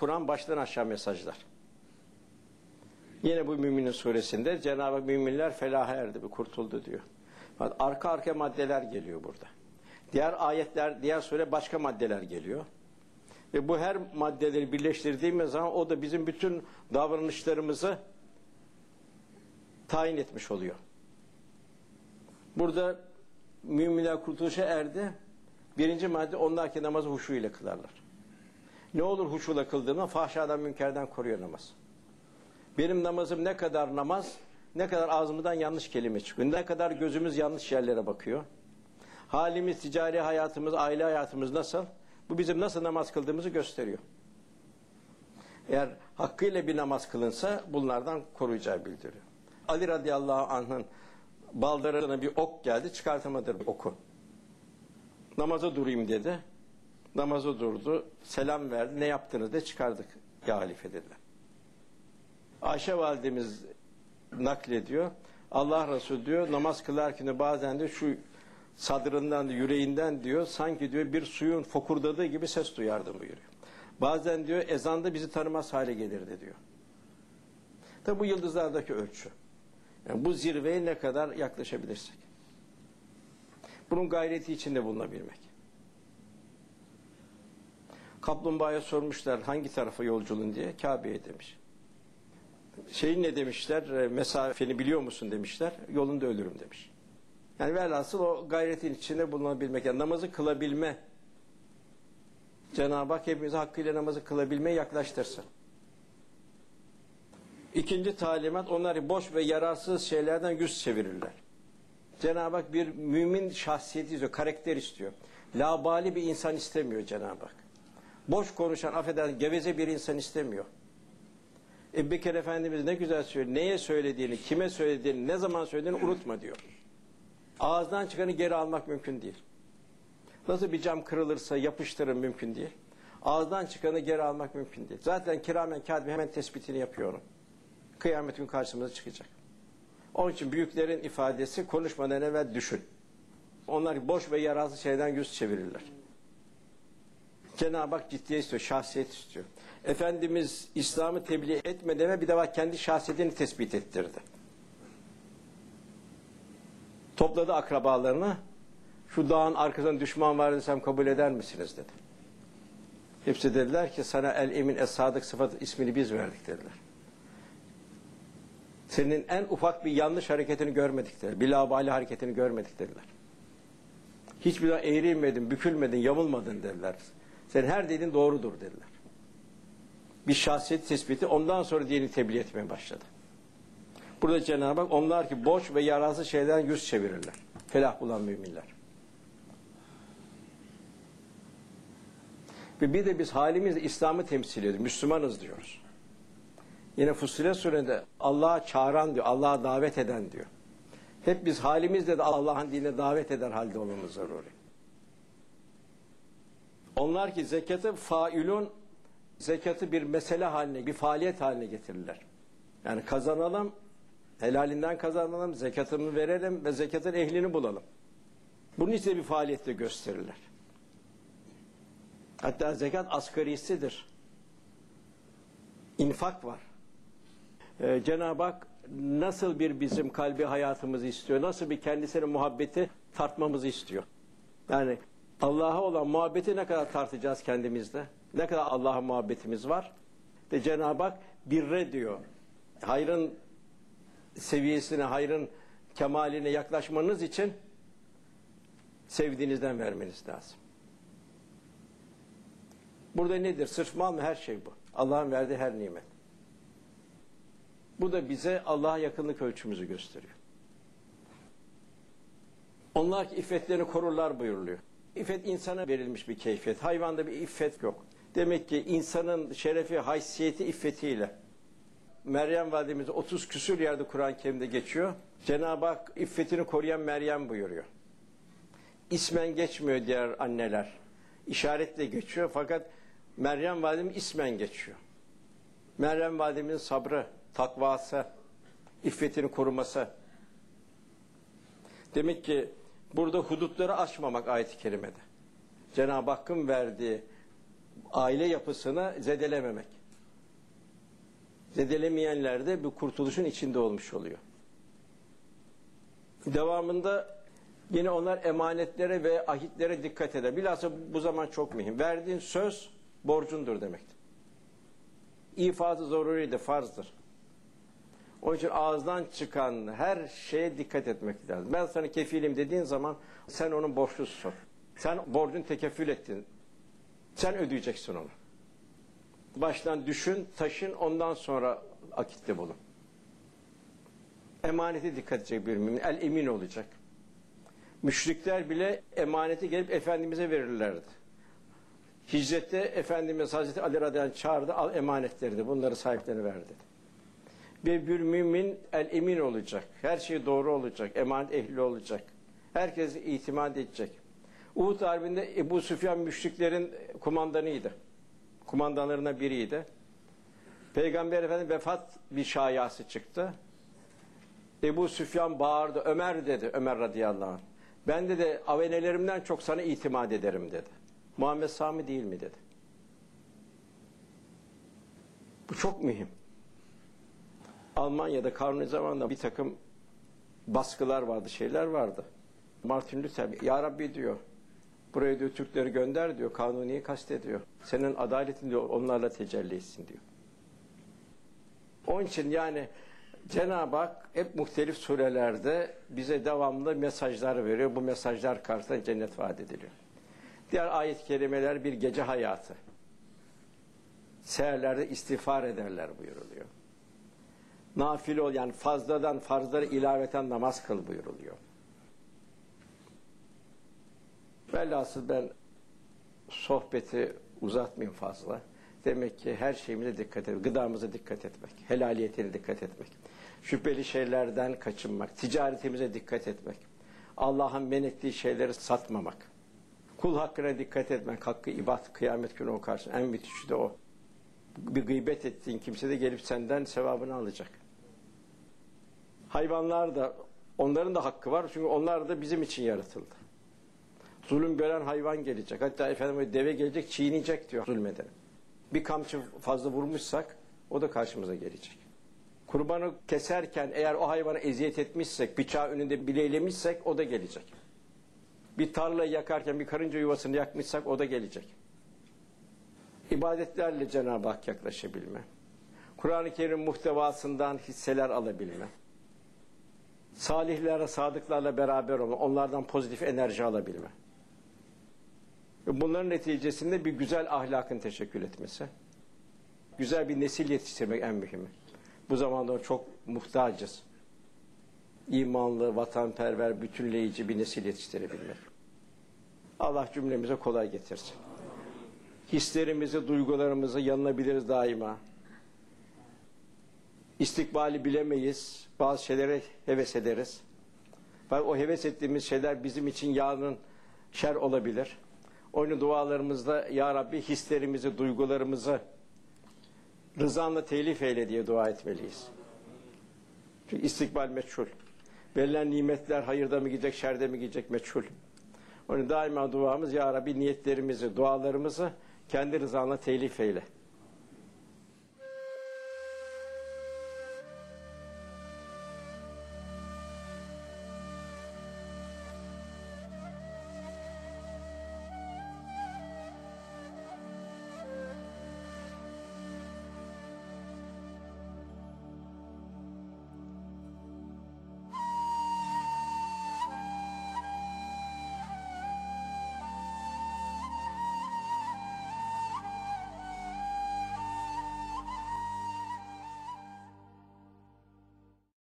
Kur'an baştan aşağı mesajlar. Yine bu Müminin suresinde Cenab-ı müminler felaha erdi, bir kurtuldu diyor. Arka arka maddeler geliyor burada. Diğer ayetler, diğer sure başka maddeler geliyor. Ve bu her maddeleri birleştirdiğimiz zaman o da bizim bütün davranışlarımızı tayin etmiş oluyor. Burada müminler kurtuluşa erdi. Birinci madde onlar ki namazı huşu ile kılarlar. Ne olur huşuyla kıldığında fahşadan münkerden koruyor namaz. Benim namazım ne kadar namaz, ne kadar ağzımdan yanlış kelime çıkıyor, ne kadar gözümüz yanlış yerlere bakıyor. Halimiz, ticari hayatımız, aile hayatımız nasıl? Bu bizim nasıl namaz kıldığımızı gösteriyor. Eğer hakkıyla bir namaz kılınsa bunlardan koruyacağı bildiriyor. Ali radıyallahu anh'ın baldırına bir ok geldi, çıkartamadı oku. Namaza durayım dedi. Namaza durdu, selam verdi. Ne yaptınız de çıkardık ya halife dediler. Ayşe validemiz naklediyor. Allah Resulü diyor namaz kılarken bazen de şu sadrından, yüreğinden diyor sanki diyor bir suyun fokurdadığı gibi ses duyardım buyuruyor. Bazen diyor ezanda bizi tanımaz hale gelirdi diyor. Tabi bu yıldızlardaki ölçü. Yani bu zirveye ne kadar yaklaşabilirsek. Bunun gayreti içinde bulunabilmek. Kaplumbağaya sormuşlar hangi tarafa yolculuğun diye. Kabe'ye demiş. Şeyin ne demişler? e, Mesafeni biliyor musun demişler. Yolunda ölürüm demiş. Yani velhasıl o gayretin içinde bulunabilmek. Yani namazı kılabilme. Cenab-ı Hak hepimize hakkıyla namazı kılabilmeye yaklaştırsın. İkinci talimat onları boş ve yararsız şeylerden yüz çevirirler. Cenab-ı Hak bir mümin şahsiyeti istiyor, karakter istiyor. Labali bir insan istemiyor Cenab-ı Hak. Boş konuşan, affedersin, geveze bir insan istemiyor. Ebu Bekir Efendimiz ne güzel söylüyor. Neye söylediğini, kime söylediğini, ne zaman söylediğini unutma diyor. Ağızdan çıkanı geri almak mümkün değil. Nasıl bir cam kırılırsa yapıştırın mümkün değil. Ağızdan çıkanı geri almak mümkün değil. Zaten kiramen kâdibi hemen tespitini yapıyor. Kıyamet gün karşımıza çıkacak. Onun için büyüklerin ifadesi konuşmadan evvel düşün. Onlar boş ve yararsız şeyden yüz çevirirler. Cenab-ı Hak ciddiye istiyor, şahsiyet istiyor. Efendimiz İslam'ı tebliğ etmeden ve bir defa kendi şahsiyetini tespit ettirdi. Topladı akrabalarını, şu dağın arkasında düşman var desem kabul eder misiniz dedi. Hepsi dediler ki sana el emin es sadık sıfat ismini biz verdik dediler. Senin en ufak bir yanlış hareketini görmedik dediler. Bir labali hareketini görmedik dediler. Hiçbir zaman eğrilmedin, bükülmedin, yamulmadın dediler. Senin her dediğin doğrudur dediler. Bir şahsiyet tespiti ondan sonra dini tebliğ etmeye başladı. Burada Cenab-ı Hak onlar ki boş ve yararsız şeyden yüz çevirirler. Felah bulan müminler. Ve bir de biz halimizle İslam'ı temsil ediyoruz. Müslümanız diyoruz. Yine Fussilet Sure'de Allah'a çağıran diyor, Allah'a davet eden diyor. Hep biz halimizle de Allah'ın dinine davet eder halde olmamız zaruri. Onlar ki zekatı failun, zekatı bir mesele haline, bir faaliyet haline getirirler. Yani kazanalım, helalinden kazanalım, zekatını verelim ve zekatın ehlini bulalım. Bunun için bir faaliyette gösterirler. Hatta zekat asgarisidir. İnfak var. Ee, Cenab-ı Hak nasıl bir bizim kalbi hayatımızı istiyor, nasıl bir kendisine muhabbeti tartmamızı istiyor. Yani Allah'a olan muhabbeti ne kadar tartacağız kendimizde? Ne kadar Allah'a muhabbetimiz var? De Cenab-ı Hak birre diyor. Hayrın seviyesine, hayrın kemaline yaklaşmanız için sevdiğinizden vermeniz lazım. Burada nedir? Sırf mal mı? Her şey bu. Allah'ın verdiği her nimet. Bu da bize Allah'a yakınlık ölçümüzü gösteriyor. Onlar ki iffetlerini korurlar buyuruluyor. İffet insana verilmiş bir keyfiyet. Hayvanda bir iffet yok. Demek ki insanın şerefi, haysiyeti iffetiyle. Meryem validemiz 30 küsür yerde Kur'an-ı Kerim'de geçiyor. Cenab-ı Hak iffetini koruyan Meryem buyuruyor. İsmen geçmiyor diğer anneler. İşaretle geçiyor fakat Meryem validemiz ismen geçiyor. Meryem validemizin sabrı, takvası, iffetini koruması. Demek ki burada hudutları aşmamak ayet-i kerimede. Cenab-ı Hakk'ın verdiği aile yapısını zedelememek. Zedelemeyenler de bir kurtuluşun içinde olmuş oluyor. Devamında yine onlar emanetlere ve ahitlere dikkat eder. Bilhassa bu zaman çok mühim. Verdiğin söz borcundur demektir. İfazı zoruri de farzdır. Onun için ağızdan çıkan her şeye dikkat etmek lazım. Ben sana kefilim dediğin zaman sen onun borçlususun. Sen borcun tekeffül ettin. Sen ödeyeceksin onu. Baştan düşün, taşın, ondan sonra akitte bulun. Emanete dikkat edecek bir mümin. El emin olacak. Müşrikler bile emaneti gelip Efendimiz'e verirlerdi. Hicrette Efendimiz Hazreti Ali anh çağırdı, al emanetleri de bunları sahiplerine verdi. Ve bir mümin el emin olacak. Her şey doğru olacak. Emanet ehli olacak. Herkes itimat edecek. Uhud Harbi'nde Ebu Süfyan müşriklerin kumandanıydı. Kumandanlarından biriydi. Peygamber Efendimiz vefat bir şayası çıktı. Ebu Süfyan bağırdı. Ömer dedi. Ömer radıyallahu anh. Ben de de avenelerimden çok sana itimat ederim dedi. Muhammed Sami değil mi dedi. Bu çok mühim. Almanya'da kanuni zamanında bir takım baskılar vardı, şeyler vardı. Martin Luther, Ya Rabbi diyor, buraya diyor Türkleri gönder diyor, kanuniyi kastediyor. Senin adaletin diyor, onlarla tecelli etsin diyor. Onun için yani Cenab-ı Hak hep muhtelif surelerde bize devamlı mesajlar veriyor. Bu mesajlar karşısında cennet vaat ediliyor. Diğer ayet-i kerimeler bir gece hayatı. Seherlerde istiğfar ederler buyuruluyor. Nafil ol yani fazladan farzları ilaveten namaz kıl buyuruluyor. Velhasıl ben sohbeti uzatmayayım fazla. Demek ki her şeyimize dikkat etmek, gıdamıza dikkat etmek, helaliyetine dikkat etmek, şüpheli şeylerden kaçınmak, ticaretimize dikkat etmek, Allah'ın men ettiği şeyleri satmamak, kul hakkına dikkat etmek, hakkı ibad, kıyamet günü o karşı en müthişi de o. Bir gıybet ettiğin kimse de gelip senden sevabını alacak. Hayvanlar da, onların da hakkı var çünkü onlar da bizim için yaratıldı. Zulüm gören hayvan gelecek. Hatta efendim deve gelecek çiğneyecek diyor zulmeden. Bir kamçı fazla vurmuşsak o da karşımıza gelecek. Kurbanı keserken eğer o hayvana eziyet etmişsek, bıçağı önünde bileylemişsek o da gelecek. Bir tarlayı yakarken bir karınca yuvasını yakmışsak o da gelecek. İbadetlerle Cenab-ı Hak yaklaşabilme. Kur'an-ı Kerim muhtevasından hisseler alabilme. Salihlere, sadıklarla beraber olma, onlardan pozitif enerji alabilme. Bunların neticesinde bir güzel ahlakın teşekkül etmesi. Güzel bir nesil yetiştirmek en mühimi. Bu zamanda çok muhtacız. İmanlı, vatanperver, bütünleyici bir nesil yetiştirebilmek. Allah cümlemize kolay getirsin. Hislerimizi, duygularımızı yanılabiliriz daima. İstikbali bilemeyiz. Bazı şeylere heves ederiz. Fakat o heves ettiğimiz şeyler bizim için yarın şer olabilir. Onun dualarımızda Ya Rabbi hislerimizi, duygularımızı rızanla telif eyle diye dua etmeliyiz. Çünkü istikbal meçhul. Verilen nimetler hayırda mı gidecek, şerde mi gidecek meçhul. Onun daima duamız Ya Rabbi niyetlerimizi, dualarımızı kendi rızanla telif eyle.